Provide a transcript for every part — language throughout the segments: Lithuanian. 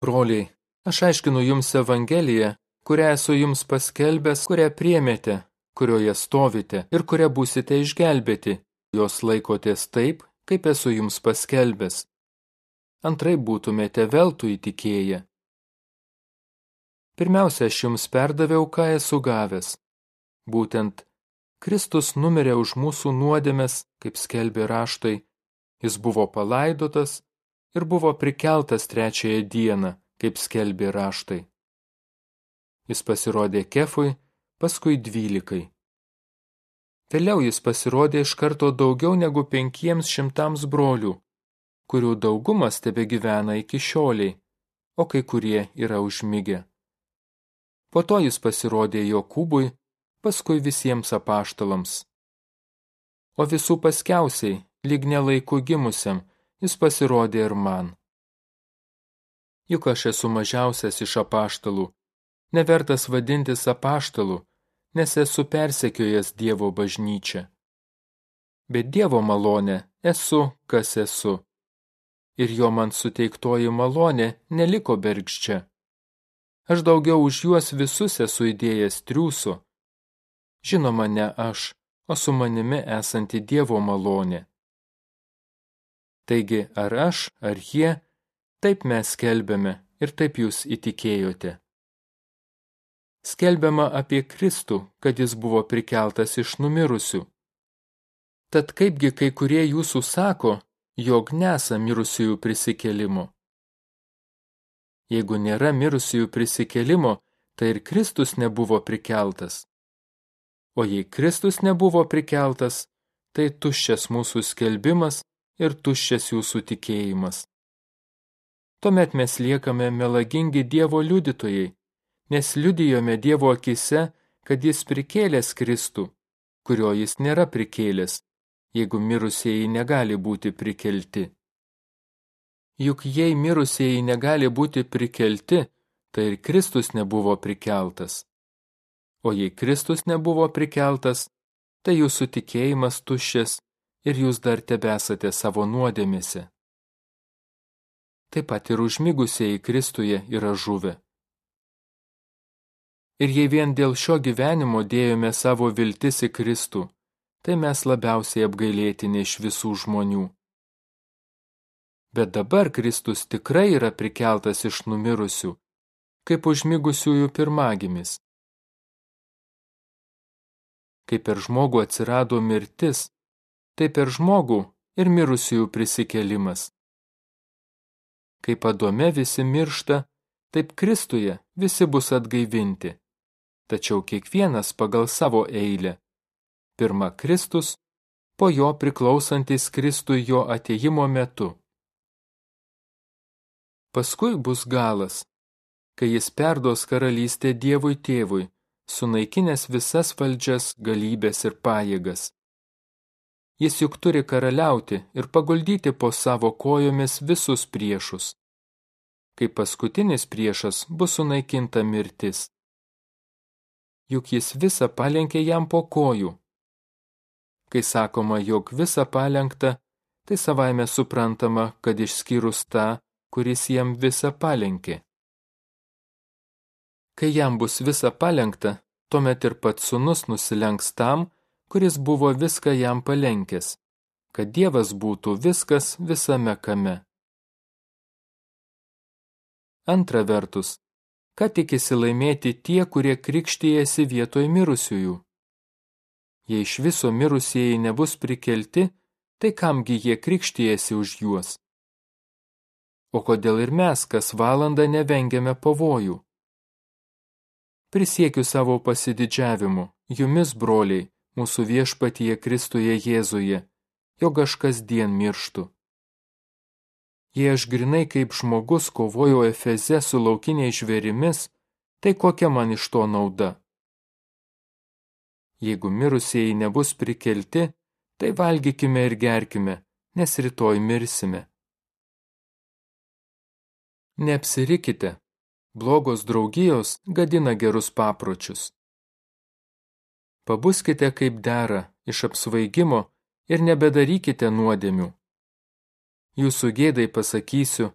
Broliai, aš aiškinu jums Evangeliją, kurią esu jums paskelbęs, kurią priemėte, kurioje stovite ir kurią būsite išgelbėti, jos laikotės taip, kaip esu jums paskelbęs. Antrai būtumėte veltui įtikėję. Pirmiausia, aš jums perdaviau, ką esu gavęs. Būtent Kristus numirė už mūsų nuodėmes, kaip skelbė raštai, jis buvo palaidotas ir buvo prikeltas trečiąją dieną, kaip skelbė raštai. Jis pasirodė kefui, paskui dvylikai. Vėliau jis pasirodė iš karto daugiau negu penkiems šimtams brolių, kurių daugumas tebe gyvena iki šioliai, o kai kurie yra užmygę. Po to jis pasirodė Jokūbui, paskui visiems apaštalams. O visų paskiausiai, lyg nelaiku gimusiam, jis pasirodė ir man. Juk aš esu mažiausias iš apaštalų, nevertas vadintis apaštalu, nes esu persekiojęs Dievo bažnyčią. Bet Dievo malonė esu, kas esu. Ir jo man suteiktoji malonė neliko bergžčia. Aš daugiau už juos visus esu įdėjęs triūsų, žinoma ne aš, o su manimi esanti Dievo malonė. Taigi, ar aš, ar jie, taip mes skelbėme ir taip jūs įtikėjote. Skelbiama apie Kristų, kad jis buvo prikeltas iš numirusių. Tad kaipgi kai kurie jūsų sako, jog nesa mirusiųjų prisikelimo. Jeigu nėra mirusiųjų prisikelimo, tai ir Kristus nebuvo prikeltas. O jei Kristus nebuvo prikeltas, tai tuščias mūsų skelbimas ir tuščias jūsų tikėjimas. Tuomet mes liekame melagingi Dievo liudytojai, nes liudijome Dievo akise, kad jis prikėlęs Kristų, kurio jis nėra prikėlęs, jeigu mirusieji negali būti prikelti. Juk jei mirusieji negali būti prikelti, tai ir Kristus nebuvo prikeltas. O jei Kristus nebuvo prikeltas, tai jūsų tikėjimas tuščias ir jūs dar tebesate savo nuodėmėse. Taip pat ir užmigusieji Kristuje yra žuvę. Ir jei vien dėl šio gyvenimo dėjome savo viltis į Kristų, tai mes labiausiai apgailėtini iš visų žmonių. Bet dabar Kristus tikrai yra prikeltas iš numirusių, kaip užmigusiųjų pirmagimis kai per žmogų atsirado mirtis, tai per žmogų ir mirusiųjų prisikelimas. Kaip padome visi miršta, taip Kristuje visi bus atgaivinti, tačiau kiekvienas pagal savo eilę. Pirma Kristus, po jo priklausantis Kristui jo ateimo metu. Paskui bus galas, kai jis perduos karalystę Dievui tėvui sunaikinęs visas valdžias, galybės ir pajėgas. Jis juk turi karaliauti ir paguldyti po savo kojomis visus priešus. Kaip paskutinis priešas bus sunaikinta mirtis. Juk jis visą palenkė jam po kojų. Kai sakoma, jog visą palenkta, tai savaime suprantama, kad išskyrus tą, kuris jam visą palenkė. Kai jam bus visa palengta, tuomet ir pats sunus nusilenks tam, kuris buvo viską jam palenkęs, kad Dievas būtų viskas visame kame. Antra vertus, ką tikisi laimėti tie, kurie krikštyjasi vietoj mirusiųjų? Jei iš viso mirusieji nebus prikelti, tai kamgi jie krikštyjasi už juos? O kodėl ir mes kas valandą nevengiame pavojų? prisiekiu savo pasididžiavimu, jumis, broliai, mūsų viešpatyje Kristuje Jėzuje, jog aš kasdien mirštu. Jei aš grinai kaip žmogus kovoju Efeze su laukiniais žvėrimis, tai kokia man iš to nauda? Jeigu mirusieji nebus prikelti, tai valgykime ir gerkime, nes rytoj mirsime. Neapsirikite, Blogos draugijos gadina gerus papročius. Pabuskite kaip dera iš apsvaigimo ir nebedarykite nuodėmių. Jūsų gėdai pasakysiu,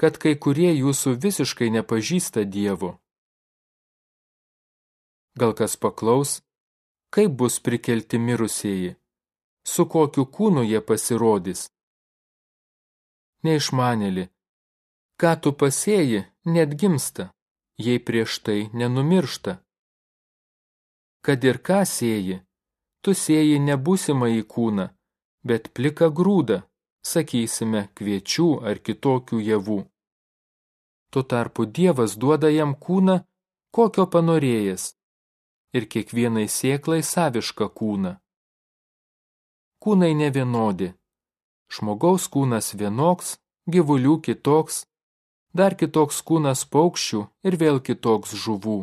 kad kai kurie jūsų visiškai nepažįsta Dievo. Gal kas paklaus, kaip bus prikelti mirusieji, su kokiu kūnu jie pasirodys. Neišmanėli, ką tu pasėji, net gimsta, jei prieš tai nenumiršta. Kad ir ką sėji, tu sėji nebūsimą į kūną, bet plika grūda, sakysime, kviečių ar kitokių javų. Tuo tarpu Dievas duoda jam kūną, kokio panorėjęs, ir kiekvienai sėklai savišką kūną. Kūnai nevienodi. Žmogaus kūnas vienoks, gyvulių kitoks, dar kitoks kūnas paukščių ir vėl kitoks žuvų.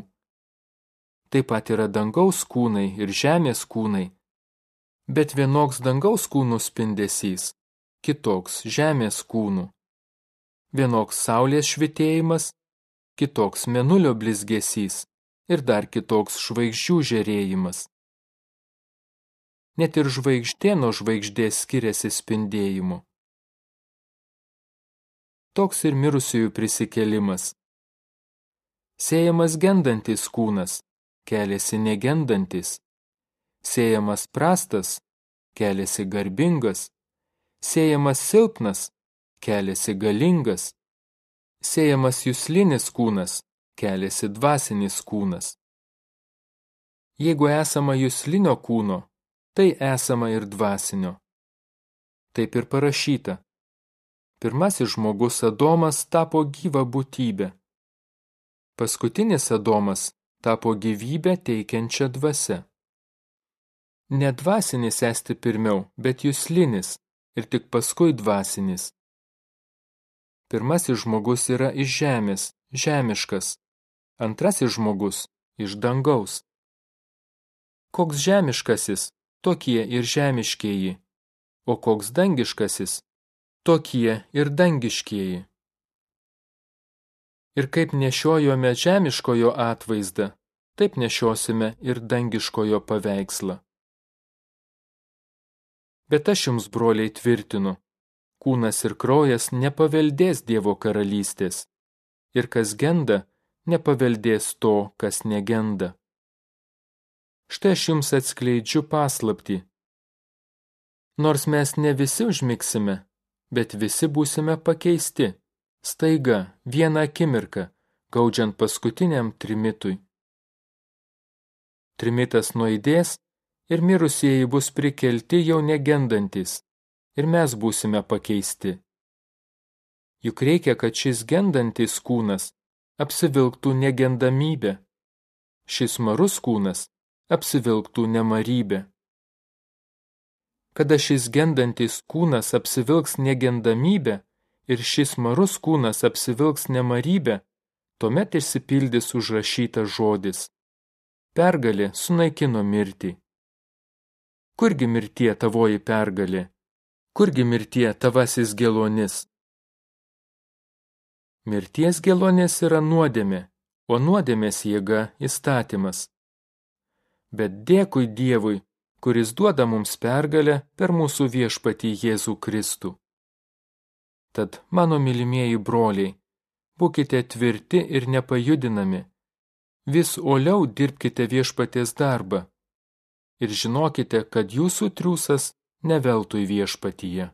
Taip pat yra dangaus kūnai ir žemės kūnai, bet vienoks dangaus kūnų spindesys, kitoks žemės kūnų. Vienoks saulės švitėjimas, kitoks menulio blizgesys ir dar kitoks žvaigždžių žėrėjimas. Net ir žvaigždė nuo žvaigždės skiriasi spindėjimu. Toks ir mirusiųjų prisikelimas. Sėjamas gendantis kūnas, keliasi negendantis. Sėjamas prastas, keliasi garbingas. Sėjamas silpnas, keliasi galingas. Sėjamas jūslinis kūnas, keliasi dvasinis kūnas. Jeigu esama jūslinio kūno, tai esama ir dvasinio. Taip ir parašyta. Pirmasis žmogus Adomas tapo gyva būtybė. Paskutinis Adomas tapo gyvybę teikiančią dvasę. Ne dvasinis esti pirmiau, bet jūslinis ir tik paskui dvasinis. Pirmasis žmogus yra iš žemės, žemiškas, antrasis žmogus iš dangaus. Koks žemiškasis, tokie ir žemiškieji, o koks dangiškasis, tokie ir dangiškieji. Ir kaip nešiojome žemiškojo atvaizdą, taip nešiosime ir dangiškojo paveikslą. Bet aš jums, broliai, tvirtinu, kūnas ir kraujas nepaveldės Dievo karalystės, ir kas genda, nepaveldės to, kas negenda. Štai aš jums atskleidžiu paslaptį. Nors mes ne visi užmiksime, bet visi būsime pakeisti, staiga, vieną akimirką, gaudžiant paskutiniam trimitui. Trimitas nuaidės ir mirusieji bus prikelti jau negendantis, ir mes būsime pakeisti. Juk reikia, kad šis gendantis kūnas apsivilktų negendamybę, šis marus kūnas apsivilktų nemarybę. Kada šis gendantis kūnas apsivilks negendamybę ir šis marus kūnas apsivilks nemarybę, tuomet išsipildys užrašytas žodis. Pergalė sunaikino mirtį. Kurgi mirtie tavoji pergalė? Kurgi mirtie tavasis gelonis? Mirties gelonės yra nuodėmė, o nuodėmės jėga įstatymas. Bet dėkui Dievui, kuris duoda mums pergalę per mūsų viešpatį Jėzų Kristų. Tad, mano mylimieji broliai, būkite tvirti ir nepajudinami, vis oliau dirbkite viešpatės darbą ir žinokite, kad jūsų triūsas neveltui viešpatyje.